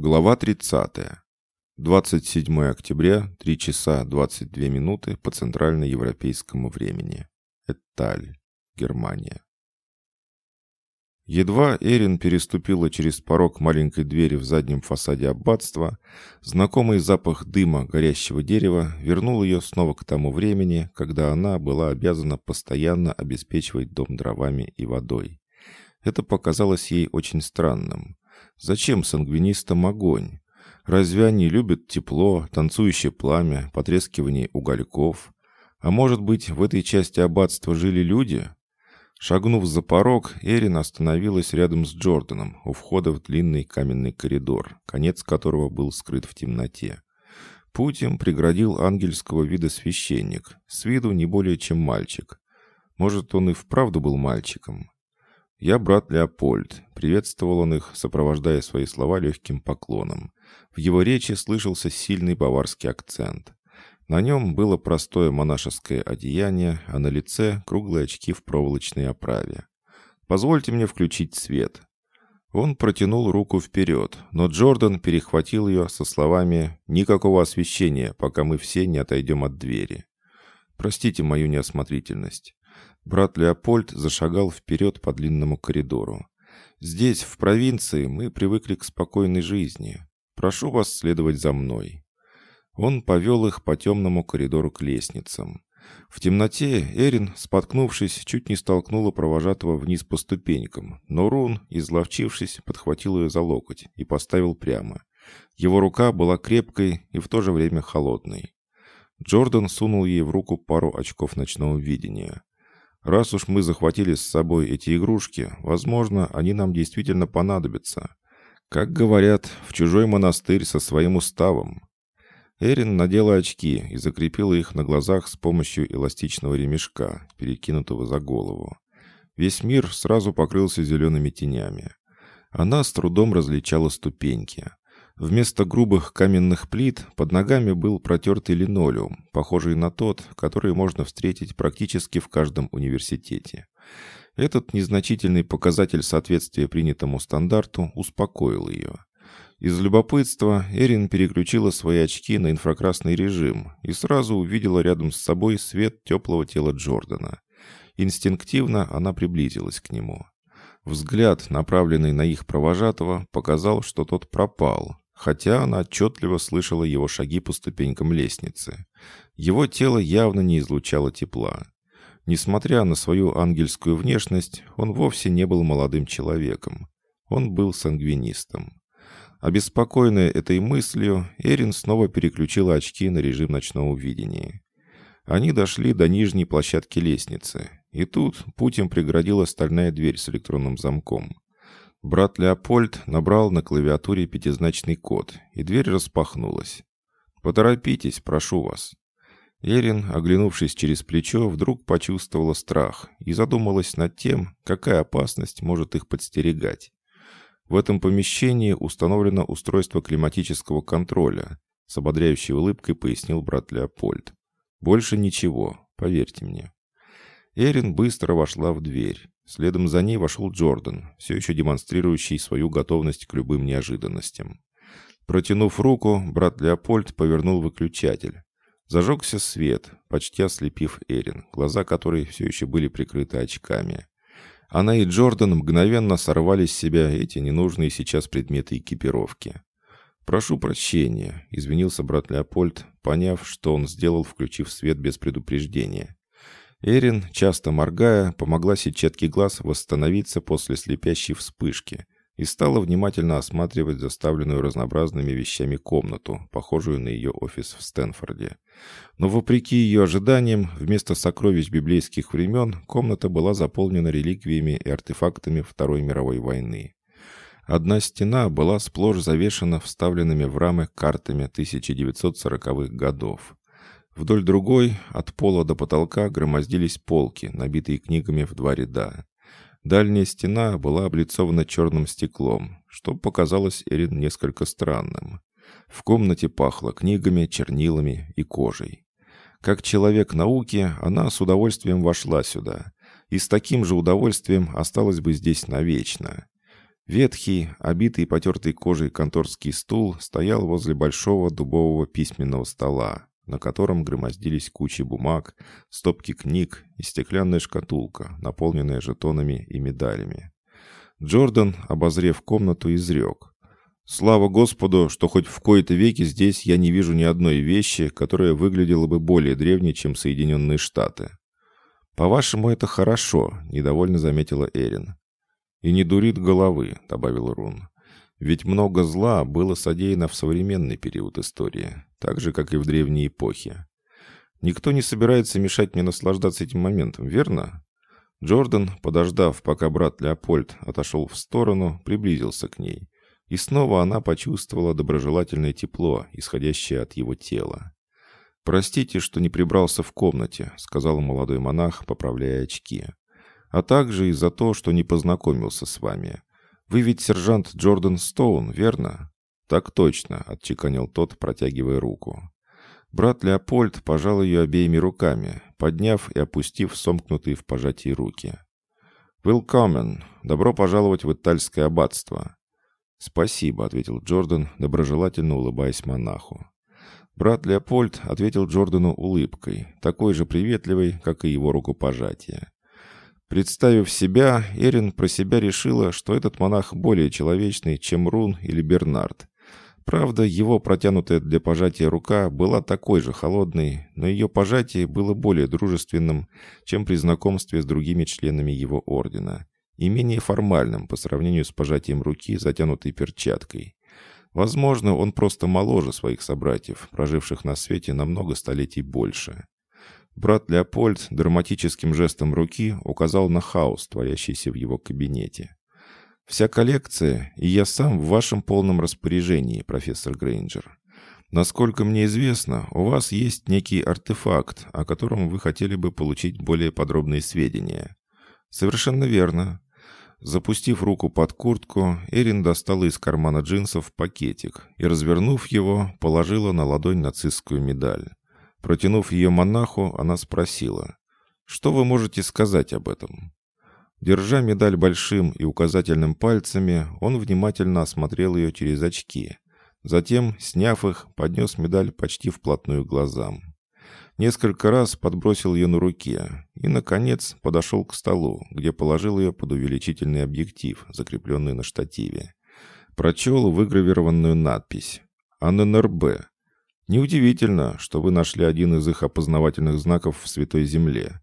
Глава 30. 27 октября, 3 часа 22 минуты по центральноевропейскому времени. Эталь, Германия. Едва Эрин переступила через порог маленькой двери в заднем фасаде аббатства, знакомый запах дыма горящего дерева вернул ее снова к тому времени, когда она была обязана постоянно обеспечивать дом дровами и водой. Это показалось ей очень странным. Зачем сангвинистам огонь? Разве они любят тепло, танцующее пламя, потрескивание угольков? А может быть, в этой части аббатства жили люди? Шагнув за порог, Эрин остановилась рядом с Джорданом у входа в длинный каменный коридор, конец которого был скрыт в темноте. Путь им преградил ангельского вида священник, с виду не более чем мальчик. Может, он и вправду был мальчиком. «Я брат Леопольд», — приветствовал он их, сопровождая свои слова легким поклоном. В его речи слышался сильный баварский акцент. На нем было простое монашеское одеяние, а на лице круглые очки в проволочной оправе. «Позвольте мне включить свет». Он протянул руку вперед, но Джордан перехватил ее со словами «Никакого освещения, пока мы все не отойдем от двери». «Простите мою неосмотрительность». Брат Леопольд зашагал вперед по длинному коридору. «Здесь, в провинции, мы привыкли к спокойной жизни. Прошу вас следовать за мной». Он повел их по темному коридору к лестницам. В темноте Эрин, споткнувшись, чуть не столкнула провожатого вниз по ступенькам, но Рун, изловчившись, подхватил ее за локоть и поставил прямо. Его рука была крепкой и в то же время холодной. Джордан сунул ей в руку пару очков ночного видения. Раз уж мы захватили с собой эти игрушки, возможно, они нам действительно понадобятся. Как говорят, в чужой монастырь со своим уставом. Эрин надела очки и закрепила их на глазах с помощью эластичного ремешка, перекинутого за голову. Весь мир сразу покрылся зелеными тенями. Она с трудом различала ступеньки. Вместо грубых каменных плит под ногами был протертый линолеум, похожий на тот, который можно встретить практически в каждом университете. Этот незначительный показатель соответствия принятому стандарту успокоил ее. Из любопытства Эрин переключила свои очки на инфракрасный режим и сразу увидела рядом с собой свет теплого тела Джордана. Инстинктивно она приблизилась к нему. Взгляд, направленный на их провожатого, показал, что тот пропал, хотя она отчетливо слышала его шаги по ступенькам лестницы. Его тело явно не излучало тепла. Несмотря на свою ангельскую внешность, он вовсе не был молодым человеком. Он был сангвинистом. Обеспокоенная этой мыслью, Эрин снова переключила очки на режим ночного видения. Они дошли до нижней площадки лестницы, и тут путь им преградила стальная дверь с электронным замком. Брат Леопольд набрал на клавиатуре пятизначный код, и дверь распахнулась. «Поторопитесь, прошу вас». Эрин, оглянувшись через плечо, вдруг почувствовала страх и задумалась над тем, какая опасность может их подстерегать. В этом помещении установлено устройство климатического контроля, с ободряющей улыбкой пояснил брат Леопольд. «Больше ничего, поверьте мне». Эрин быстро вошла в дверь. Следом за ней вошел Джордан, все еще демонстрирующий свою готовность к любым неожиданностям. Протянув руку, брат Леопольд повернул выключатель. Зажегся свет, почти ослепив Эрин, глаза которой все еще были прикрыты очками. Она и Джордан мгновенно сорвали с себя эти ненужные сейчас предметы экипировки. «Прошу прощения», — извинился брат Леопольд, поняв, что он сделал, включив свет без предупреждения. Эрин, часто моргая, помогла сетчатке глаз восстановиться после слепящей вспышки и стала внимательно осматривать заставленную разнообразными вещами комнату, похожую на ее офис в Стэнфорде. Но вопреки ее ожиданиям, вместо сокровищ библейских времен комната была заполнена реликвиями и артефактами Второй мировой войны. Одна стена была сплошь завешена вставленными в рамы картами 1940-х годов. Вдоль другой, от пола до потолка, громоздились полки, набитые книгами в два ряда. Дальняя стена была облицована черным стеклом, что показалось Эрин несколько странным. В комнате пахло книгами, чернилами и кожей. Как человек науки, она с удовольствием вошла сюда. И с таким же удовольствием осталась бы здесь навечно. Ветхий, обитый потертой кожей конторский стул стоял возле большого дубового письменного стола, на котором громоздились кучи бумаг, стопки книг и стеклянная шкатулка, наполненная жетонами и медалями. Джордан, обозрев комнату, изрек. «Слава Господу, что хоть в кои-то веки здесь я не вижу ни одной вещи, которая выглядела бы более древней, чем Соединенные Штаты». «По-вашему, это хорошо», — недовольно заметила Эрин. «И не дурит головы», — добавил Рун. «Ведь много зла было содеяно в современный период истории, так же, как и в древней эпохе. Никто не собирается мешать мне наслаждаться этим моментом, верно?» Джордан, подождав, пока брат Леопольд отошел в сторону, приблизился к ней. И снова она почувствовала доброжелательное тепло, исходящее от его тела. «Простите, что не прибрался в комнате», — сказал молодой монах, поправляя очки а также и за то, что не познакомился с вами. Вы ведь сержант Джордан Стоун, верно?» «Так точно», — отчеканил тот, протягивая руку. Брат Леопольд пожал ее обеими руками, подняв и опустив сомкнутые в пожатии руки. «Willkommen! Добро пожаловать в Итальское аббатство!» «Спасибо», — ответил Джордан, доброжелательно улыбаясь монаху. Брат Леопольд ответил Джордану улыбкой, такой же приветливой, как и его рукопожатие. Представив себя, Эрин про себя решила, что этот монах более человечный, чем Рун или Бернард. Правда, его протянутая для пожатия рука была такой же холодной, но ее пожатие было более дружественным, чем при знакомстве с другими членами его ордена, и менее формальным по сравнению с пожатием руки, затянутой перчаткой. Возможно, он просто моложе своих собратьев, проживших на свете намного столетий больше. Брат Леопольд драматическим жестом руки указал на хаос, творящийся в его кабинете. «Вся коллекция, и я сам в вашем полном распоряжении, профессор Грейнджер. Насколько мне известно, у вас есть некий артефакт, о котором вы хотели бы получить более подробные сведения». «Совершенно верно». Запустив руку под куртку, Эрин достала из кармана джинсов пакетик и, развернув его, положила на ладонь нацистскую медаль. Протянув ее монаху, она спросила, «Что вы можете сказать об этом?» Держа медаль большим и указательным пальцами, он внимательно осмотрел ее через очки. Затем, сняв их, поднес медаль почти вплотную к глазам. Несколько раз подбросил ее на руке и, наконец, подошел к столу, где положил ее под увеличительный объектив, закрепленный на штативе. Прочел выгравированную надпись «АННРБ», Неудивительно, что вы нашли один из их опознавательных знаков в Святой Земле.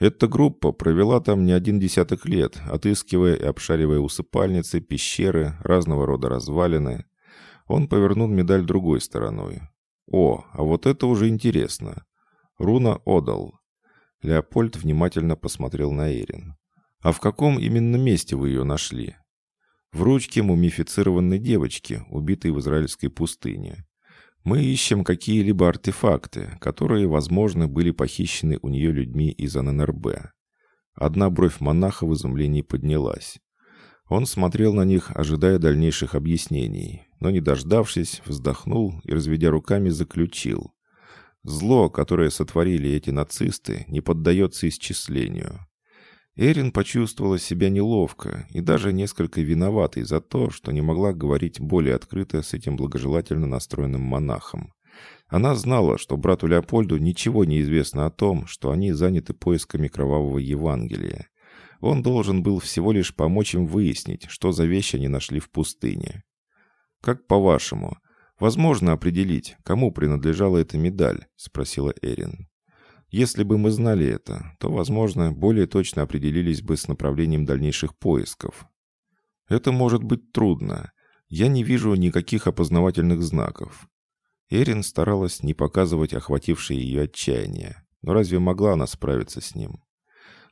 Эта группа провела там не один десяток лет, отыскивая и обшаривая усыпальницы, пещеры, разного рода развалины. Он повернул медаль другой стороной. «О, а вот это уже интересно. Руна Одал». Леопольд внимательно посмотрел на Эрин. «А в каком именно месте вы ее нашли?» «В ручке мумифицированной девочки, убитой в израильской пустыне. Мы ищем какие-либо артефакты, которые, возможно, были похищены у нее людьми из ННРБ. Одна бровь монаха в изумлении поднялась. Он смотрел на них, ожидая дальнейших объяснений, но, не дождавшись, вздохнул и, разведя руками, заключил. Зло, которое сотворили эти нацисты, не поддается исчислению. Эрин почувствовала себя неловко и даже несколько виноватой за то, что не могла говорить более открыто с этим благожелательно настроенным монахом. Она знала, что брату Леопольду ничего не известно о том, что они заняты поисками кровавого Евангелия. Он должен был всего лишь помочь им выяснить, что за вещи они нашли в пустыне. «Как по-вашему, возможно определить, кому принадлежала эта медаль?» — спросила Эрин. Если бы мы знали это, то, возможно, более точно определились бы с направлением дальнейших поисков. Это может быть трудно. Я не вижу никаких опознавательных знаков. Эрин старалась не показывать охватившее ее отчаяние. Но разве могла она справиться с ним?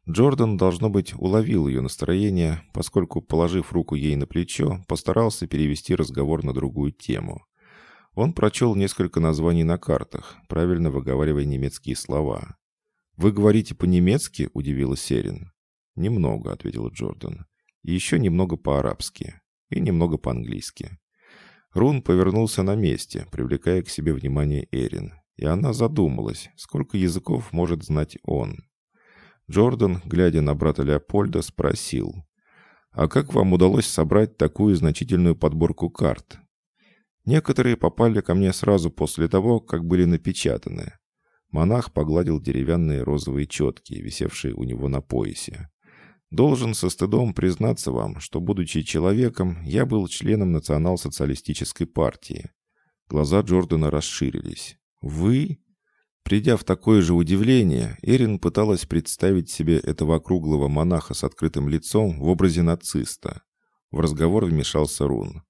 Джордан, должно быть, уловил ее настроение, поскольку, положив руку ей на плечо, постарался перевести разговор на другую тему. Он прочел несколько названий на картах, правильно выговаривая немецкие слова. «Вы говорите по-немецки?» – удивилась Серин. «Немного», – ответил Джордан. «И еще немного по-арабски. И немного по-английски». Рун повернулся на месте, привлекая к себе внимание Эрин. И она задумалась, сколько языков может знать он. Джордан, глядя на брата Леопольда, спросил. А как вам удалось собрать такую значительную подборку карт? Некоторые попали ко мне сразу после того, как были напечатаны. Монах погладил деревянные розовые четки, висевшие у него на поясе. Должен со стыдом признаться вам, что, будучи человеком, я был членом национал-социалистической партии. Глаза Джордана расширились. «Вы?» Придя в такое же удивление, Эрин пыталась представить себе этого округлого монаха с открытым лицом в образе нациста. В разговор вмешался Рун.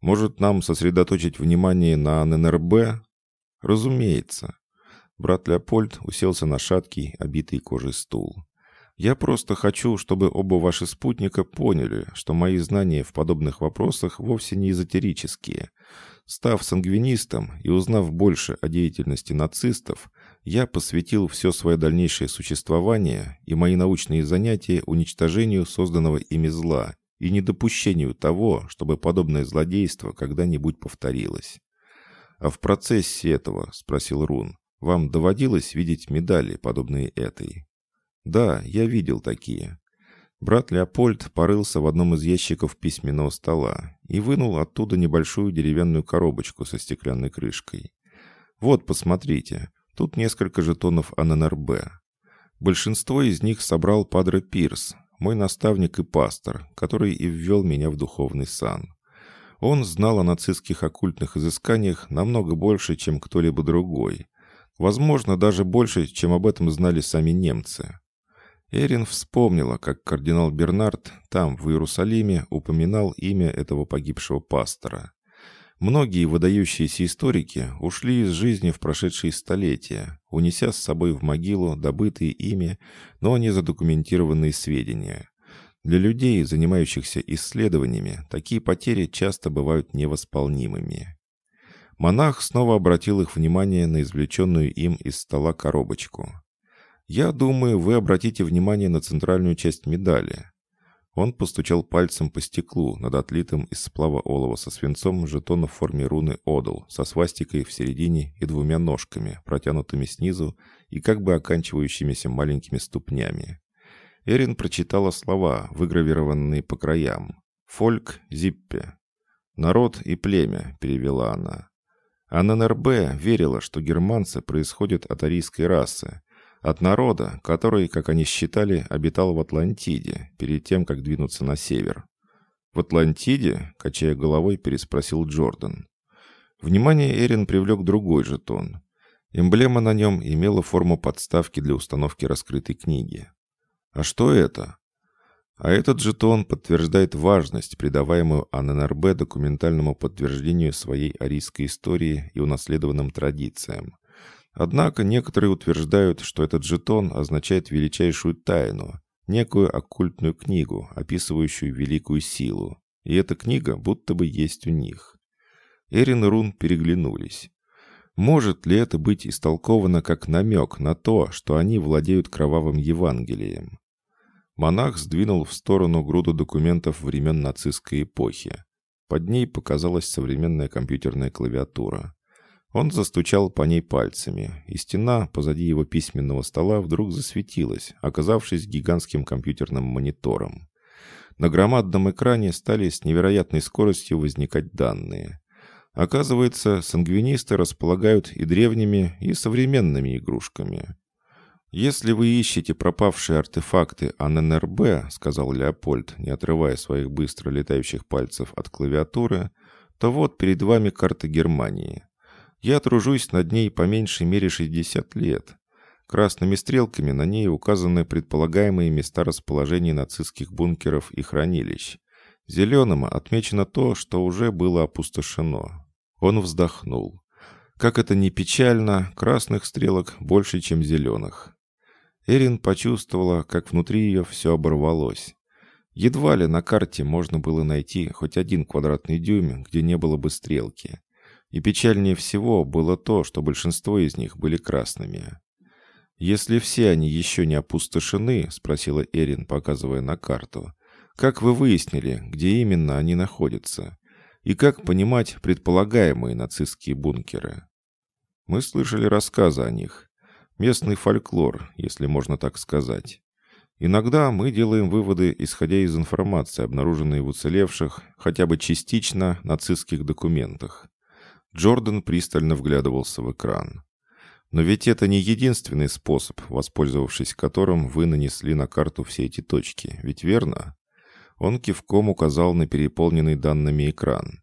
«Может, нам сосредоточить внимание на ННРБ?» «Разумеется». Брат Леопольд уселся на шаткий, обитый кожей стул. Я просто хочу, чтобы оба ваши спутника поняли, что мои знания в подобных вопросах вовсе не эзотерические. Став сангвинистом и узнав больше о деятельности нацистов, я посвятил все свое дальнейшее существование и мои научные занятия уничтожению созданного ими зла и недопущению того, чтобы подобное злодейство когда-нибудь повторилось. «А в процессе этого, — спросил Рун, — вам доводилось видеть медали, подобные этой?» «Да, я видел такие». Брат Леопольд порылся в одном из ящиков письменного стола и вынул оттуда небольшую деревянную коробочку со стеклянной крышкой. «Вот, посмотрите, тут несколько жетонов АННРБ. Большинство из них собрал Падре Пирс, мой наставник и пастор, который и ввел меня в духовный сан. Он знал о нацистских оккультных изысканиях намного больше, чем кто-либо другой. Возможно, даже больше, чем об этом знали сами немцы. Эрин вспомнила, как кардинал Бернард там, в Иерусалиме, упоминал имя этого погибшего пастора. Многие выдающиеся историки ушли из жизни в прошедшие столетия, унеся с собой в могилу добытые ими, но не задокументированные сведения. Для людей, занимающихся исследованиями, такие потери часто бывают невосполнимыми. Монах снова обратил их внимание на извлеченную им из стола коробочку. «Я думаю, вы обратите внимание на центральную часть медали». Он постучал пальцем по стеклу над отлитым из сплава олова со свинцом жетона в форме руны «Одл» со свастикой в середине и двумя ножками, протянутыми снизу и как бы оканчивающимися маленькими ступнями. Эрин прочитала слова, выгравированные по краям. «Фольк Зиппе». «Народ и племя», — перевела она. А ННРБ верила, что германцы происходят от арийской расы, от народа, который, как они считали, обитал в Атлантиде, перед тем, как двинуться на север. «В Атлантиде?» — качая головой, переспросил Джордан. Внимание Эрин привлек другой жетон. Эмблема на нем имела форму подставки для установки раскрытой книги. «А что это?» А этот жетон подтверждает важность, придаваемую АННРБ документальному подтверждению своей арийской истории и унаследованным традициям. Однако некоторые утверждают, что этот жетон означает величайшую тайну, некую оккультную книгу, описывающую великую силу. И эта книга будто бы есть у них. Эрин и Рун переглянулись. Может ли это быть истолковано как намек на то, что они владеют кровавым Евангелием? Монах сдвинул в сторону груду документов времен нацистской эпохи. Под ней показалась современная компьютерная клавиатура. Он застучал по ней пальцами, и стена позади его письменного стола вдруг засветилась, оказавшись гигантским компьютерным монитором. На громадном экране стали с невероятной скоростью возникать данные. Оказывается, сангвинисты располагают и древними, и современными игрушками. «Если вы ищете пропавшие артефакты АННРБ», — сказал Леопольд, не отрывая своих быстро летающих пальцев от клавиатуры, то вот перед вами карта Германии. Я тружусь над ней по меньшей мере 60 лет. Красными стрелками на ней указаны предполагаемые места расположения нацистских бункеров и хранилищ. Зеленым отмечено то, что уже было опустошено. Он вздохнул. Как это ни печально, красных стрелок больше, чем зеленых. Эрин почувствовала, как внутри ее все оборвалось. Едва ли на карте можно было найти хоть один квадратный дюйм, где не было бы стрелки. И печальнее всего было то, что большинство из них были красными. «Если все они еще не опустошены», — спросила Эрин, показывая на карту, «как вы выяснили, где именно они находятся? И как понимать предполагаемые нацистские бункеры?» «Мы слышали рассказы о них. Местный фольклор, если можно так сказать. Иногда мы делаем выводы, исходя из информации, обнаруженной в уцелевших, хотя бы частично, нацистских документах. Джордан пристально вглядывался в экран. Но ведь это не единственный способ, воспользовавшись которым вы нанесли на карту все эти точки, ведь верно? Он кивком указал на переполненный данными экран.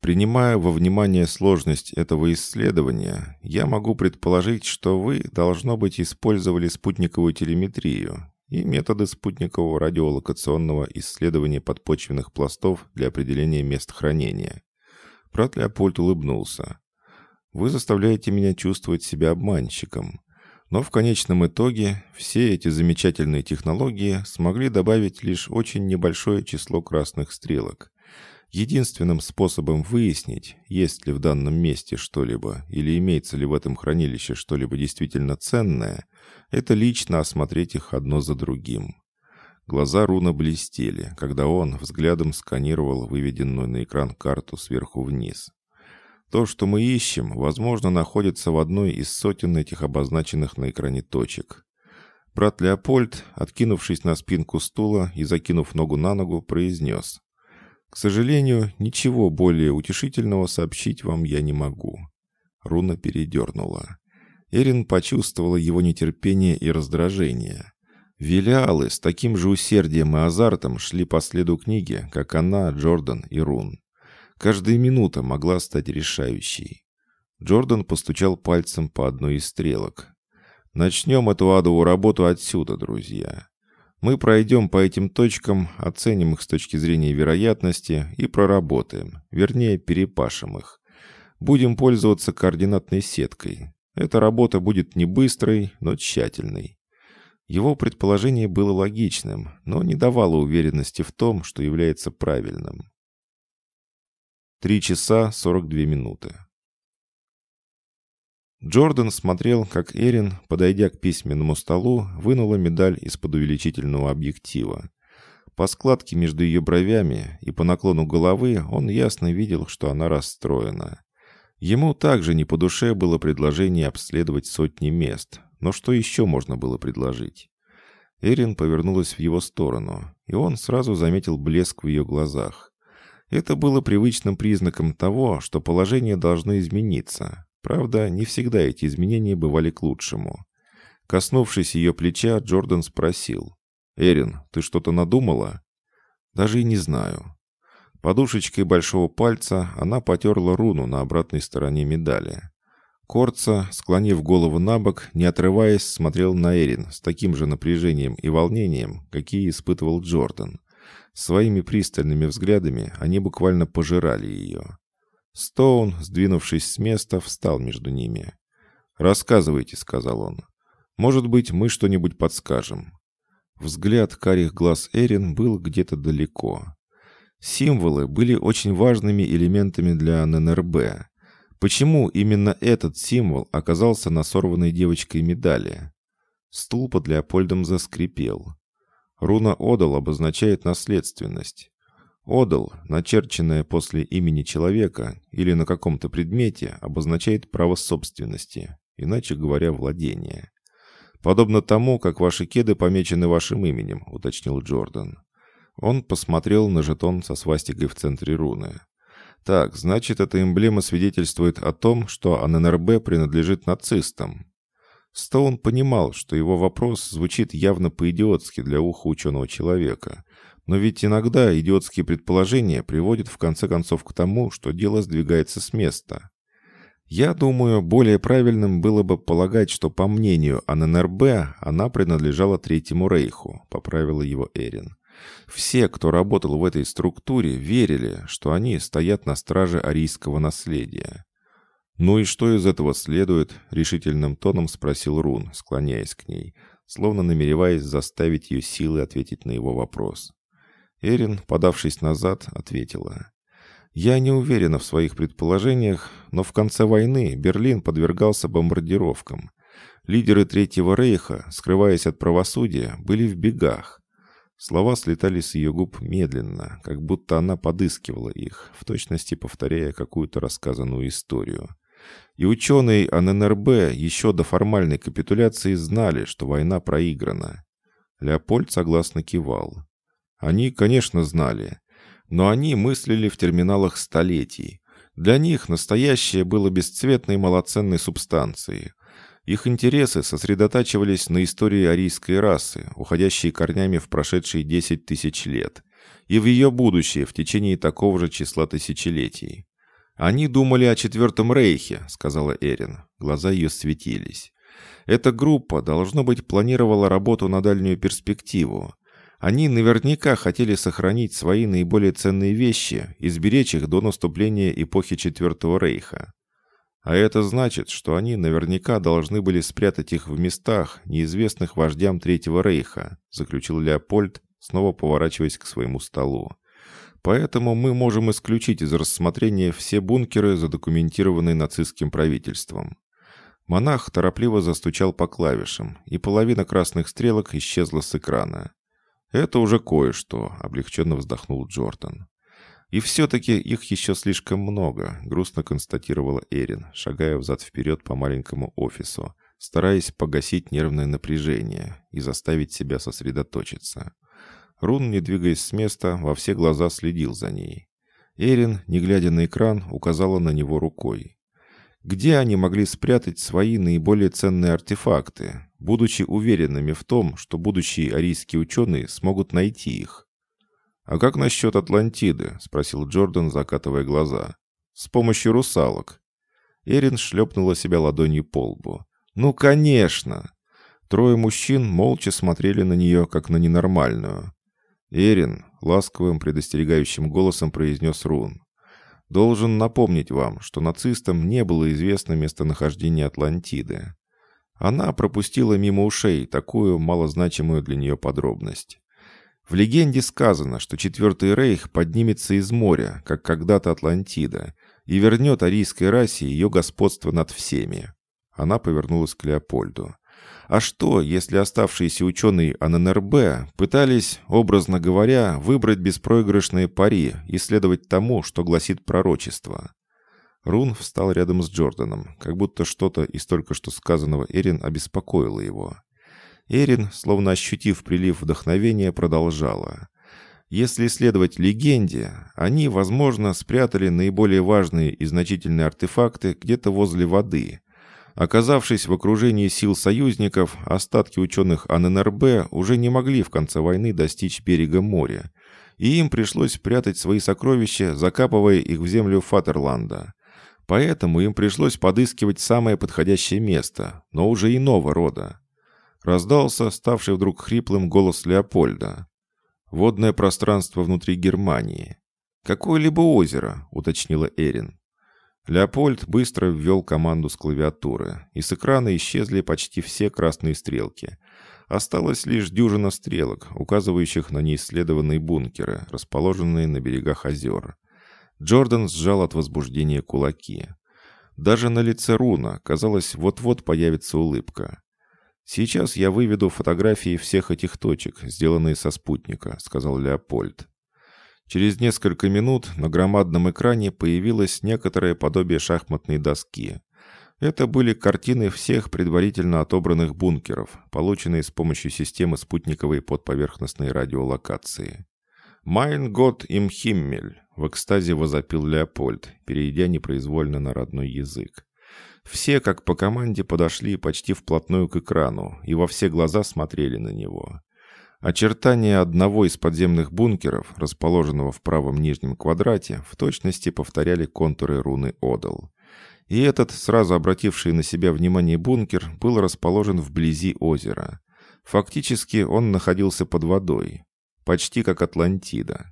Принимая во внимание сложность этого исследования, я могу предположить, что вы, должно быть, использовали спутниковую телеметрию и методы спутникового радиолокационного исследования подпочвенных пластов для определения мест хранения. Брат Леопольд улыбнулся. «Вы заставляете меня чувствовать себя обманщиком. Но в конечном итоге все эти замечательные технологии смогли добавить лишь очень небольшое число красных стрелок. Единственным способом выяснить, есть ли в данном месте что-либо или имеется ли в этом хранилище что-либо действительно ценное, это лично осмотреть их одно за другим. Глаза Руна блестели, когда он взглядом сканировал выведенную на экран карту сверху вниз. То, что мы ищем, возможно, находится в одной из сотен этих обозначенных на экране точек. Брат Леопольд, откинувшись на спинку стула и закинув ногу на ногу, произнес. «К сожалению, ничего более утешительного сообщить вам я не могу». Руна передернула. Эрин почувствовала его нетерпение и раздражение. Велиалы с таким же усердием и азартом шли по следу книги, как она, Джордан и Рун. Каждая минута могла стать решающей. Джордан постучал пальцем по одной из стрелок. «Начнем эту адовую работу отсюда, друзья. Мы пройдем по этим точкам, оценим их с точки зрения вероятности и проработаем, вернее, перепашем их. Будем пользоваться координатной сеткой. Эта работа будет не быстрой, но тщательной. Его предположение было логичным, но не давало уверенности в том, что является правильным. Три часа сорок две минуты. Джордан смотрел, как Эрин, подойдя к письменному столу, вынула медаль из-под увеличительного объектива. По складке между ее бровями и по наклону головы он ясно видел, что она расстроена. Ему также не по душе было предложение обследовать сотни мест, но что еще можно было предложить? Эрин повернулась в его сторону, и он сразу заметил блеск в ее глазах. Это было привычным признаком того, что положение должно измениться. Правда, не всегда эти изменения бывали к лучшему. Коснувшись ее плеча, Джордан спросил. «Эрин, ты что-то надумала?» «Даже и не знаю». Подушечкой большого пальца она потерла руну на обратной стороне медали. Корца, склонив голову на бок, не отрываясь, смотрел на Эрин с таким же напряжением и волнением, какие испытывал Джордан – Своими пристальными взглядами они буквально пожирали ее. Стоун, сдвинувшись с места, встал между ними. «Рассказывайте», — сказал он. «Может быть, мы что-нибудь подскажем». Взгляд карих глаз Эрин был где-то далеко. Символы были очень важными элементами для ННРБ. Почему именно этот символ оказался на сорванной девочкой медали? Стул под Леопольдом заскрипел. Руна Одал обозначает наследственность. Одал, начерченная после имени человека или на каком-то предмете, обозначает право собственности, иначе говоря, владение. «Подобно тому, как ваши кеды помечены вашим именем», — уточнил Джордан. Он посмотрел на жетон со свастикой в центре руны. «Так, значит, эта эмблема свидетельствует о том, что АННРБ принадлежит нацистам. Стоун понимал, что его вопрос звучит явно по-идиотски для уха ученого человека. Но ведь иногда идиотские предположения приводят в конце концов к тому, что дело сдвигается с места. Я думаю, более правильным было бы полагать, что по мнению АННРБ она принадлежала Третьему Рейху, поправила его Эрин. Все, кто работал в этой структуре, верили, что они стоят на страже арийского наследия. «Ну и что из этого следует?» — решительным тоном спросил Рун, склоняясь к ней, словно намереваясь заставить ее силы ответить на его вопрос. Эрин, подавшись назад, ответила. «Я не уверена в своих предположениях, но в конце войны Берлин подвергался бомбардировкам. Лидеры Третьего Рейха, скрываясь от правосудия, были в бегах. Слова слетали с ее губ медленно, как будто она подыскивала их, в точности повторяя какую-то рассказанную историю. И ученые АННРБ еще до формальной капитуляции знали, что война проиграна. Леопольд согласно кивал. Они, конечно, знали. Но они мыслили в терминалах столетий. Для них настоящее было бесцветной малоценной субстанцией. Их интересы сосредотачивались на истории арийской расы, уходящей корнями в прошедшие 10 тысяч лет, и в ее будущее в течение такого же числа тысячелетий. «Они думали о Четвертом Рейхе», — сказала Эрин. Глаза ее светились. «Эта группа, должно быть, планировала работу на дальнюю перспективу. Они наверняка хотели сохранить свои наиболее ценные вещи и сберечь их до наступления эпохи Четвертого Рейха. А это значит, что они наверняка должны были спрятать их в местах, неизвестных вождям Третьего Рейха, заключил Леопольд, снова поворачиваясь к своему столу. Поэтому мы можем исключить из рассмотрения все бункеры, задокументированные нацистским правительством. Монах торопливо застучал по клавишам, и половина красных стрелок исчезла с экрана. «Это уже кое-что», — облегченно вздохнул Джордан. «И все-таки их еще слишком много», — грустно констатировала Эрин, шагая взад-вперед по маленькому офису, стараясь погасить нервное напряжение и заставить себя сосредоточиться. Рун, не двигаясь с места, во все глаза следил за ней. Эрин, не глядя на экран, указала на него рукой. Где они могли спрятать свои наиболее ценные артефакты, будучи уверенными в том, что будущие арийские ученые смогут найти их? «А как насчет Атлантиды?» — спросил Джордан, закатывая глаза. «С помощью русалок». Эрин шлепнула себя ладонью по лбу. «Ну, конечно!» Трое мужчин молча смотрели на нее, как на ненормальную. «Эрин», — ласковым предостерегающим голосом произнес Рун, «должен напомнить вам, что нацистам не было известно местонахождение Атлантиды. Она пропустила мимо ушей такую малозначимую для нее подробность. В легенде сказано, что Четвертый Рейх поднимется из моря, как когда-то Атлантида, и вернет арийской расе ее господство над всеми. Она повернулась к Леопольду. А что, если оставшиеся ученые АННРБ пытались, образно говоря, выбрать беспроигрышные пари и следовать тому, что гласит пророчество? Рун встал рядом с Джорданом, как будто что-то из только что сказанного Эрин обеспокоило его. Эрин, словно ощутив прилив вдохновения, продолжала. Если следовать легенде, они, возможно, спрятали наиболее важные и значительные артефакты где-то возле воды – Оказавшись в окружении сил союзников, остатки ученых АННРБ уже не могли в конце войны достичь берега моря, и им пришлось прятать свои сокровища, закапывая их в землю Фатерланда. Поэтому им пришлось подыскивать самое подходящее место, но уже иного рода. Раздался ставший вдруг хриплым голос Леопольда. «Водное пространство внутри Германии». «Какое-либо озеро», — уточнила Эрин. Леопольд быстро ввел команду с клавиатуры, и с экрана исчезли почти все красные стрелки. Осталось лишь дюжина стрелок, указывающих на неисследованные бункеры, расположенные на берегах озер. Джордан сжал от возбуждения кулаки. Даже на лице Руна, казалось, вот-вот появится улыбка. «Сейчас я выведу фотографии всех этих точек, сделанные со спутника», — сказал Леопольд. Через несколько минут на громадном экране появилось некоторое подобие шахматной доски. Это были картины всех предварительно отобранных бункеров, полученные с помощью системы спутниковой подповерхностной радиолокации. «Майн год им химмель!» — в экстазе возопил Леопольд, перейдя непроизвольно на родной язык. Все, как по команде, подошли почти вплотную к экрану и во все глаза смотрели на него. Очертания одного из подземных бункеров, расположенного в правом нижнем квадрате, в точности повторяли контуры руны Одал. И этот, сразу обративший на себя внимание бункер, был расположен вблизи озера. Фактически он находился под водой, почти как Атлантида.